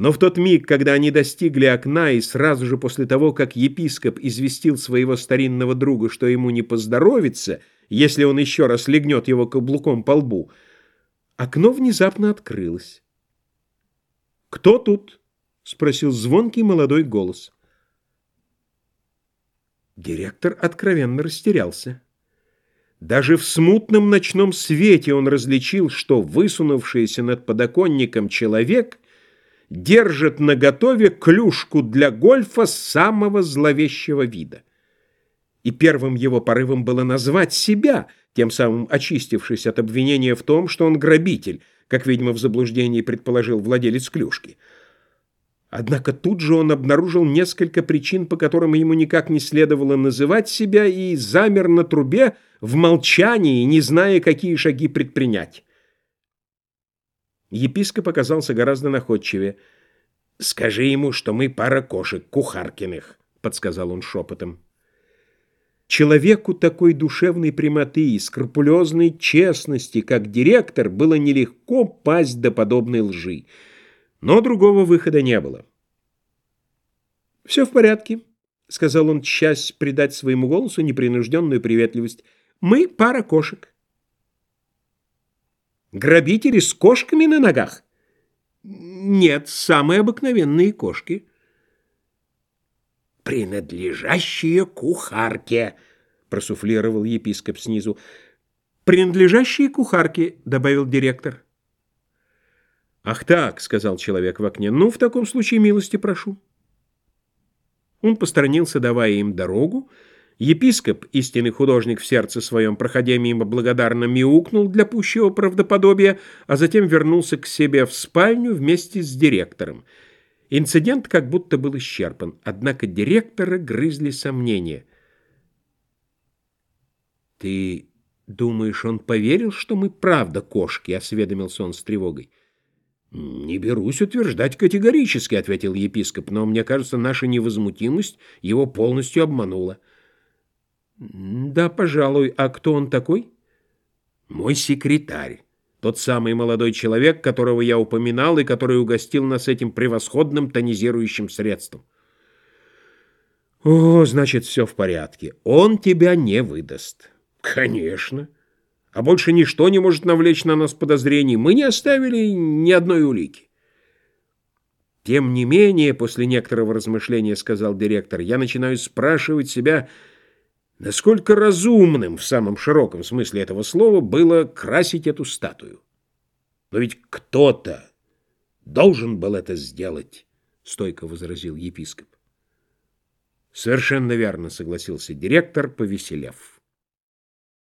Но в тот миг, когда они достигли окна, и сразу же после того, как епископ известил своего старинного друга, что ему не поздоровится, если он еще раз легнет его каблуком по лбу, окно внезапно открылось. «Кто тут?» — спросил звонкий молодой голос. Директор откровенно растерялся. Даже в смутном ночном свете он различил, что высунувшийся над подоконником человек — держит наготове клюшку для гольфа самого зловещего вида. И первым его порывом было назвать себя, тем самым очистившись от обвинения в том, что он грабитель, как, видимо, в заблуждении предположил владелец клюшки. Однако тут же он обнаружил несколько причин, по которым ему никак не следовало называть себя, и замер на трубе в молчании, не зная, какие шаги предпринять. Епископ оказался гораздо находчивее. «Скажи ему, что мы пара кошек, кухаркиных», — подсказал он шепотом. Человеку такой душевной прямоты и скрупулезной честности, как директор, было нелегко пасть до подобной лжи. Но другого выхода не было. «Все в порядке», — сказал он, часть придать своему голосу непринужденную приветливость. «Мы пара кошек». Грабители с кошками на ногах? Нет, самые обыкновенные кошки. Принадлежащие кухарке, просуфлировал епископ снизу. Принадлежащие кухарке, добавил директор. «Ах так», — сказал человек в окне, — «ну, в таком случае милости прошу». Он посторонился, давая им дорогу, Епископ, истинный художник в сердце своем, проходя мимо, благодарно мяукнул для пущего правдоподобия, а затем вернулся к себе в спальню вместе с директором. Инцидент как будто был исчерпан, однако директора грызли сомнения. «Ты думаешь, он поверил, что мы правда кошки?» — осведомился он с тревогой. «Не берусь утверждать категорически», — ответил епископ, «но мне кажется, наша невозмутимость его полностью обманула». «Да, пожалуй. А кто он такой?» «Мой секретарь. Тот самый молодой человек, которого я упоминал и который угостил нас этим превосходным тонизирующим средством». «О, значит, все в порядке. Он тебя не выдаст». «Конечно. А больше ничто не может навлечь на нас подозрений. Мы не оставили ни одной улики». «Тем не менее, после некоторого размышления, — сказал директор, — я начинаю спрашивать себя, — Насколько разумным в самом широком смысле этого слова было красить эту статую? Но ведь кто-то должен был это сделать, стойко возразил епископ. Совершенно верно, согласился директор, повеселев.